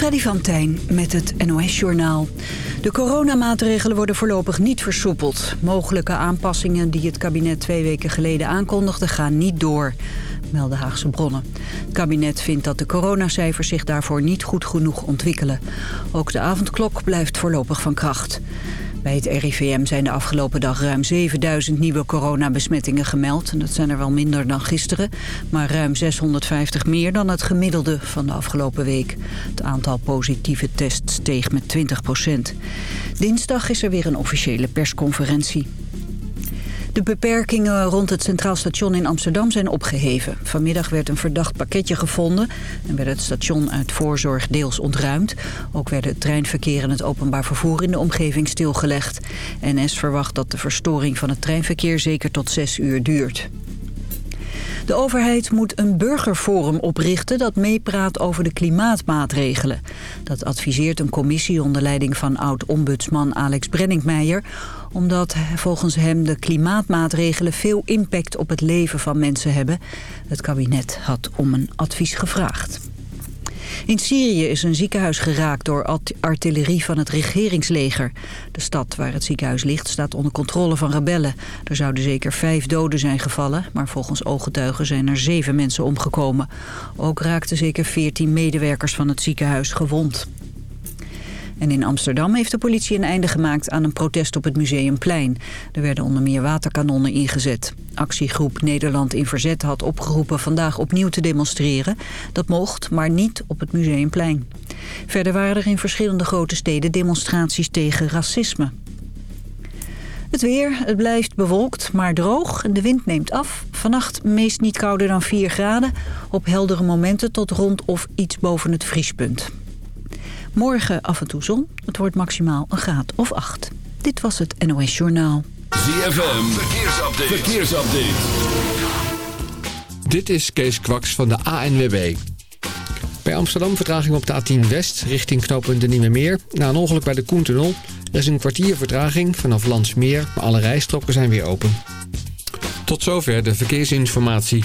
Freddy van Tijn met het NOS-journaal. De coronamaatregelen worden voorlopig niet versoepeld. Mogelijke aanpassingen die het kabinet twee weken geleden aankondigde gaan niet door, melden Haagse bronnen. Het kabinet vindt dat de coronacijfers zich daarvoor niet goed genoeg ontwikkelen. Ook de avondklok blijft voorlopig van kracht. Bij het RIVM zijn de afgelopen dag ruim 7000 nieuwe coronabesmettingen gemeld. En dat zijn er wel minder dan gisteren, maar ruim 650 meer dan het gemiddelde van de afgelopen week. Het aantal positieve tests steeg met 20 procent. Dinsdag is er weer een officiële persconferentie. De beperkingen rond het Centraal Station in Amsterdam zijn opgeheven. Vanmiddag werd een verdacht pakketje gevonden en werd het station uit voorzorg deels ontruimd. Ook werd het treinverkeer en het openbaar vervoer in de omgeving stilgelegd. NS verwacht dat de verstoring van het treinverkeer zeker tot zes uur duurt. De overheid moet een burgerforum oprichten dat meepraat over de klimaatmaatregelen. Dat adviseert een commissie onder leiding van oud-ombudsman Alex Brenningmeijer omdat volgens hem de klimaatmaatregelen veel impact op het leven van mensen hebben. Het kabinet had om een advies gevraagd. In Syrië is een ziekenhuis geraakt door artillerie van het regeringsleger. De stad waar het ziekenhuis ligt staat onder controle van rebellen. Er zouden zeker vijf doden zijn gevallen, maar volgens ooggetuigen zijn er zeven mensen omgekomen. Ook raakten zeker veertien medewerkers van het ziekenhuis gewond. En in Amsterdam heeft de politie een einde gemaakt aan een protest op het Museumplein. Er werden onder meer waterkanonnen ingezet. Actiegroep Nederland in Verzet had opgeroepen vandaag opnieuw te demonstreren. Dat mocht, maar niet op het Museumplein. Verder waren er in verschillende grote steden demonstraties tegen racisme. Het weer, het blijft bewolkt, maar droog de wind neemt af. Vannacht meest niet kouder dan 4 graden. Op heldere momenten tot rond of iets boven het vriespunt. Morgen af en toe zon. Het wordt maximaal een graad of acht. Dit was het NOS Journaal. ZFM, verkeersupdate. verkeersupdate. Dit is Kees Kwaks van de ANWB. Bij Amsterdam vertraging op de A10 West richting knooppunt de Nieuwe Meer. Na een ongeluk bij de Koentunnel. Er is een kwartier vertraging vanaf Landsmeer, maar alle rijstroken zijn weer open. Tot zover de verkeersinformatie.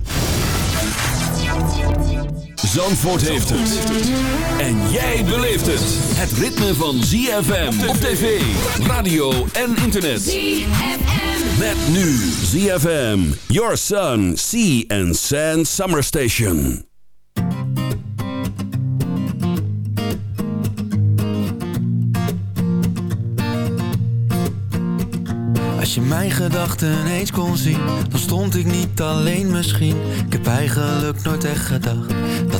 Zandvoort heeft het. En jij beleeft het. Het ritme van ZFM op tv, radio en internet. ZFM. Met nu ZFM, Your Sun, Sea and Sand Summer Station. Als je mijn gedachten eens kon zien, dan stond ik niet alleen misschien. Ik heb eigenlijk nooit echt gedacht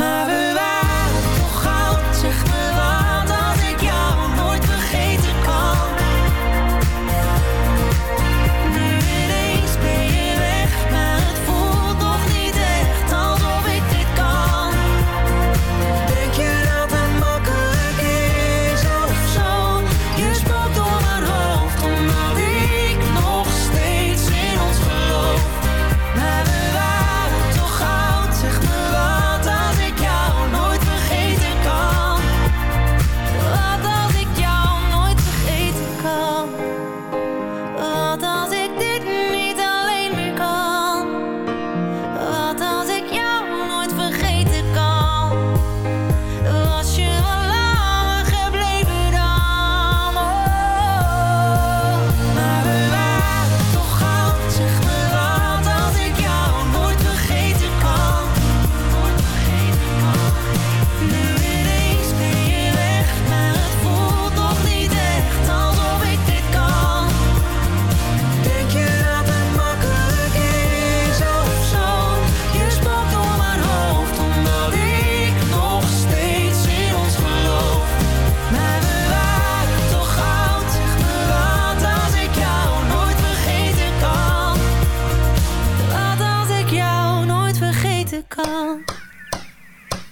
Maar we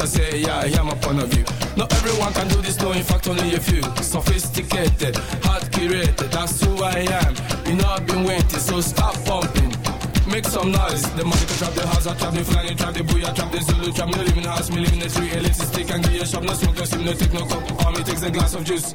I say, yeah, I hear a point of view. Not everyone can do this, no, in fact, only a few. Sophisticated, hard curated, that's who I am. You know I've been waiting, so stop pumping. Make some noise. The money can trap the house, I trap the flying, trap the booyah, trap the Zulu, trap in the house, me live in the tree, elixir stick and give you a shop, no smoke, no steam, no take no coke. All me takes a glass of juice.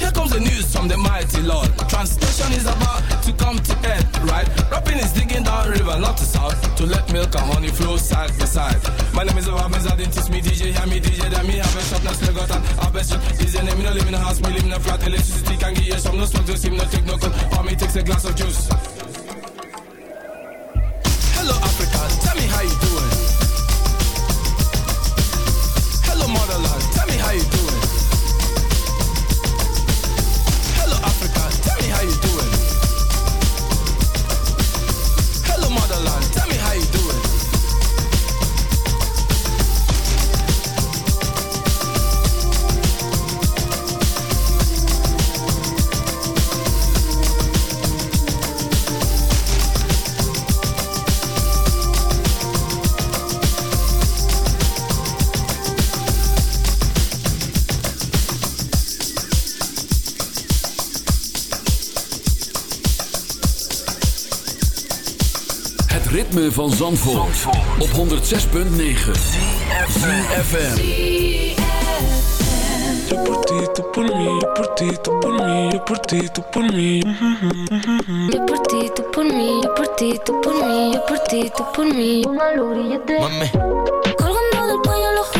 Here comes the news from the mighty Lord. Translation is about to come to end, right? Rapping is digging down river, not to south, to let milk and honey flow side by side. My name is Obama, I teach me DJ, hear me DJ, then me have a shop, now still got an harvest shop. Is the name, me no live in a house, me live in a flat, electricity can give you some, no smoke, no steam, no take no cold, for me takes a glass of juice. Hello Africa, tell me how you doing. Ritme van Zandvoort, op 106.9 CFFM Yo por ti, tú por mí, yo por ti, tú por mí, yo por ti, tú por mí. Yo por ti, tú por mí, yo por ti, tú por mí, yo por ti, tú por mí. Póngalo grillete. Mami, Colgando del cuello los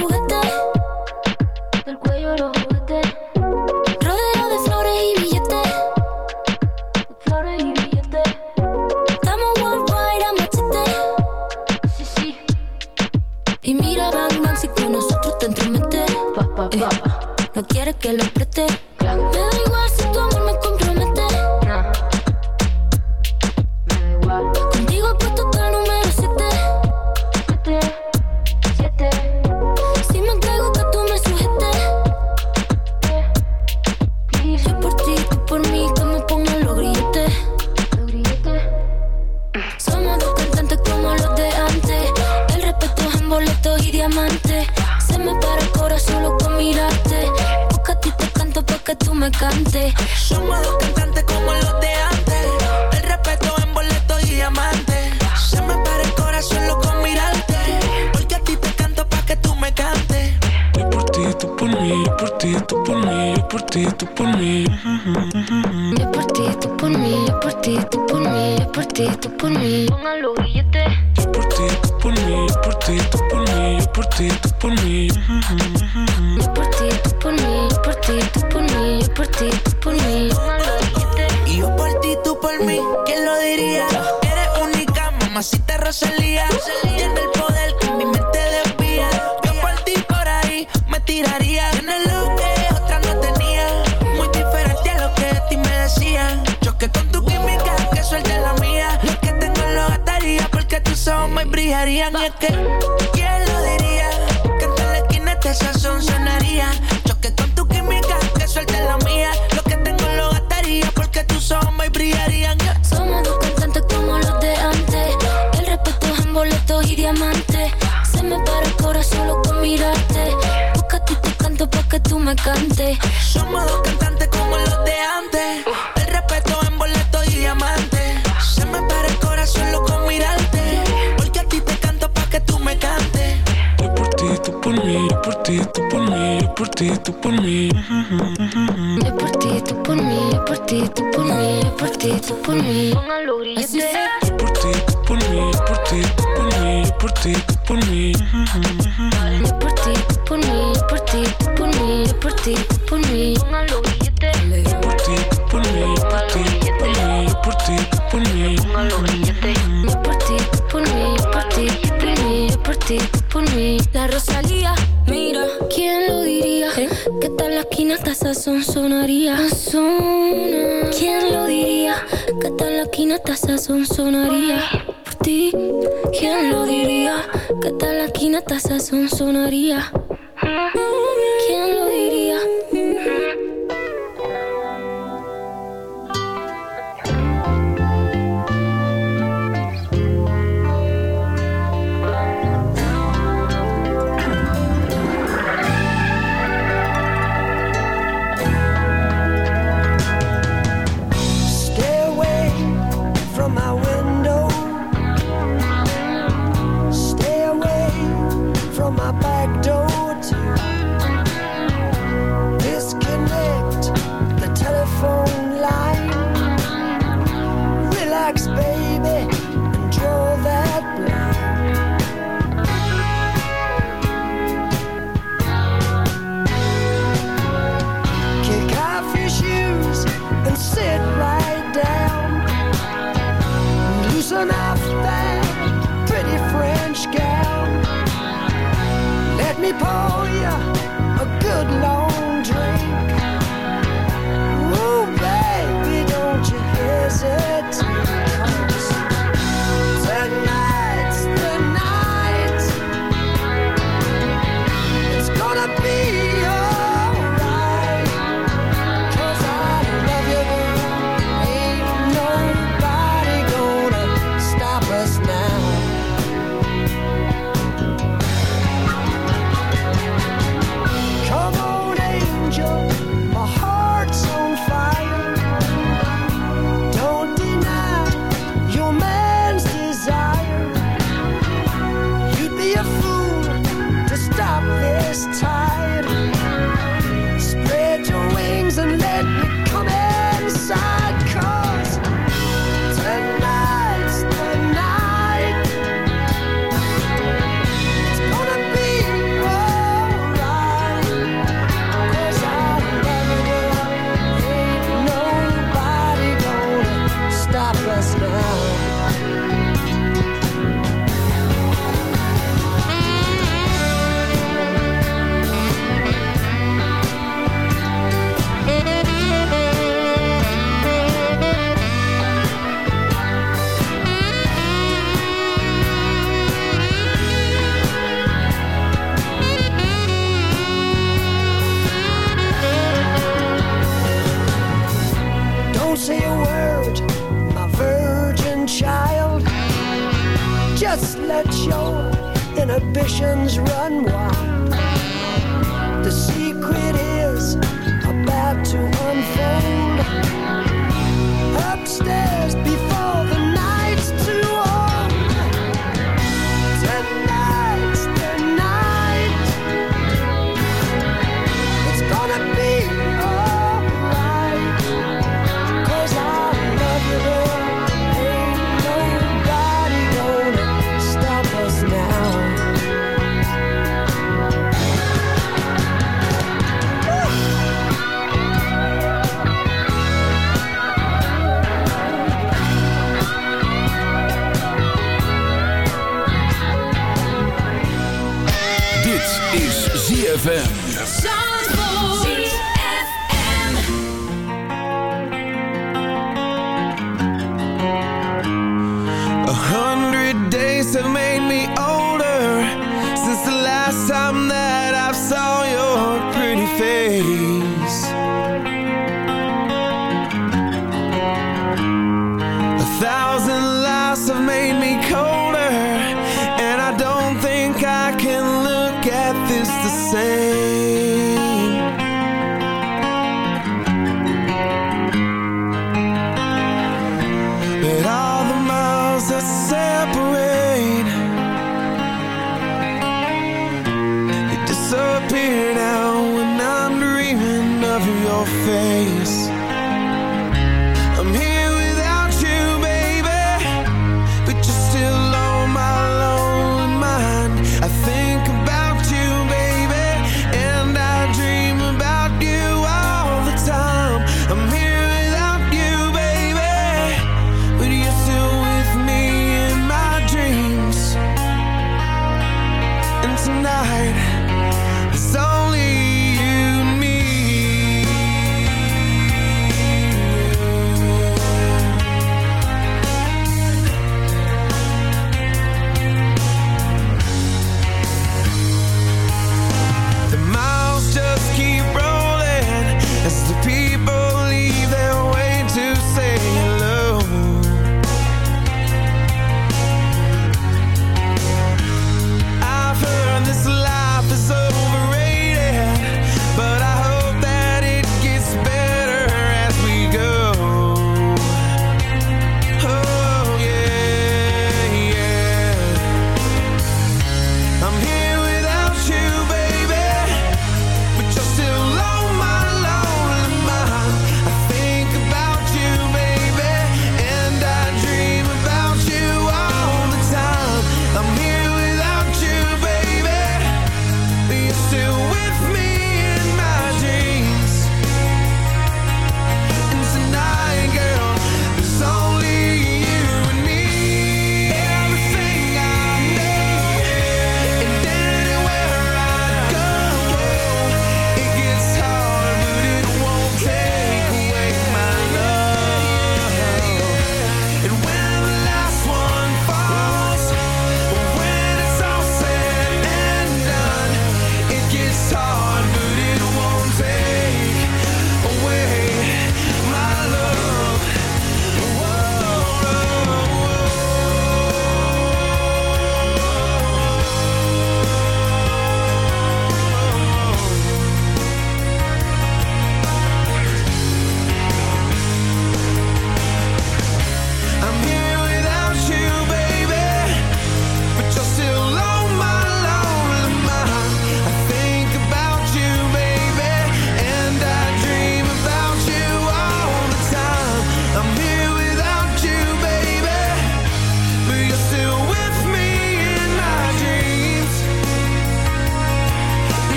Se me para el corazón solo con mirarte. Busca tú te canto pa' que tú me cantes. Somos dos cantantes como los de antes. El respeto en boleto y diamante. Se me para el corazón solo con mirarte. Porque a ti te canto pa' que tú me cantes. Yo por ti, tú por mí, yo por ti, tú por mí, yo por ti, tú por mí. Yo por ti, tú por mí, yo por ti, tú por mí, por ti, tú por mí mí, por ti, por mí, por ti, por mí. Por ti, por mí, por ti, por mí, por ti, por mí. Por ti, por mí, por ti, por mí, por ti, por mí. Por ti, por mí, por por ti, por mí. La Rosalía, mira, ¿quién lo diría? Que tal la esquina hasta esa son sonaría. ¿Quién lo diría? Que tal la esquina hasta son sonaría. ti. ¿Quién lo diría? Que tal la quina taza son sonaría? gonna ambitions run wild. The secret is about to unfold upstairs.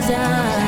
Present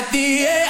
at the end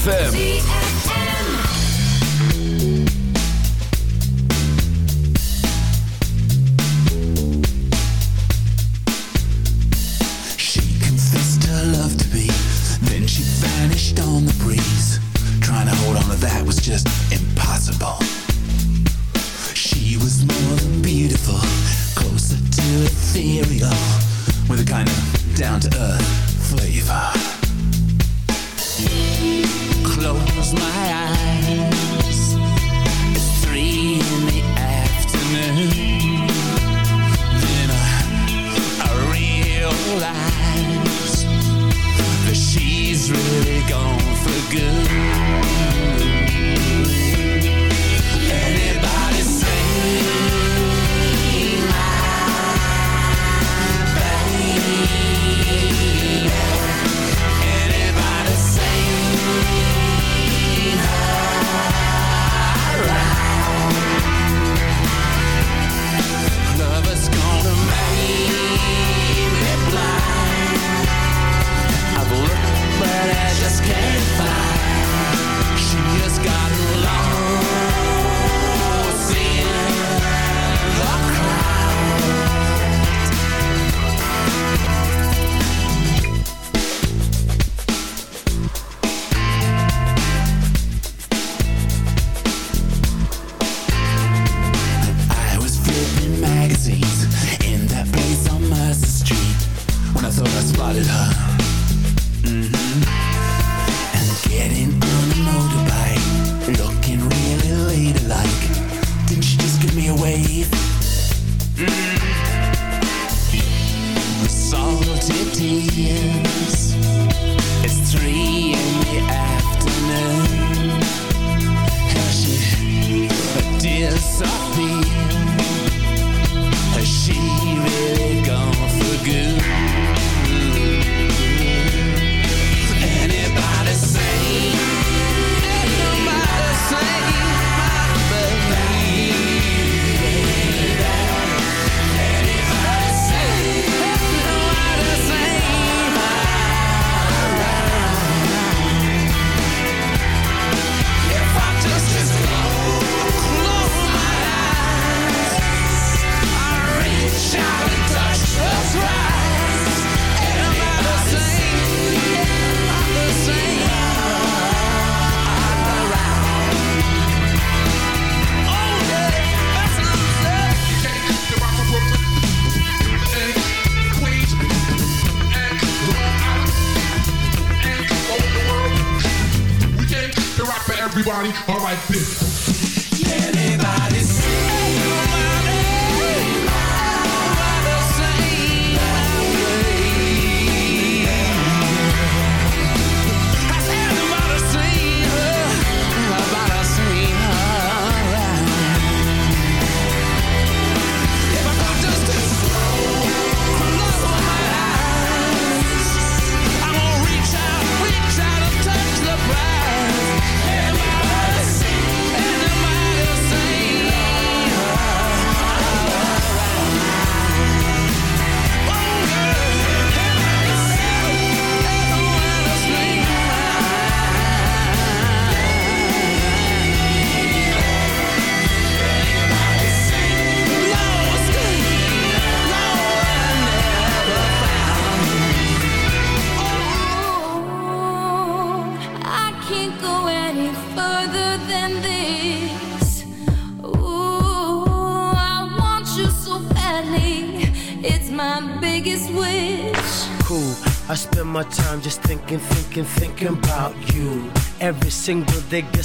ZFM.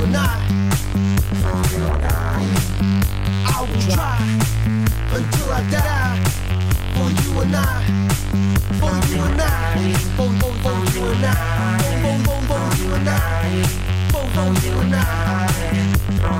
You and I. Will try until I die for you and I. For you and I. For, for, for you and I. For, for, for you and I. For, for you and I.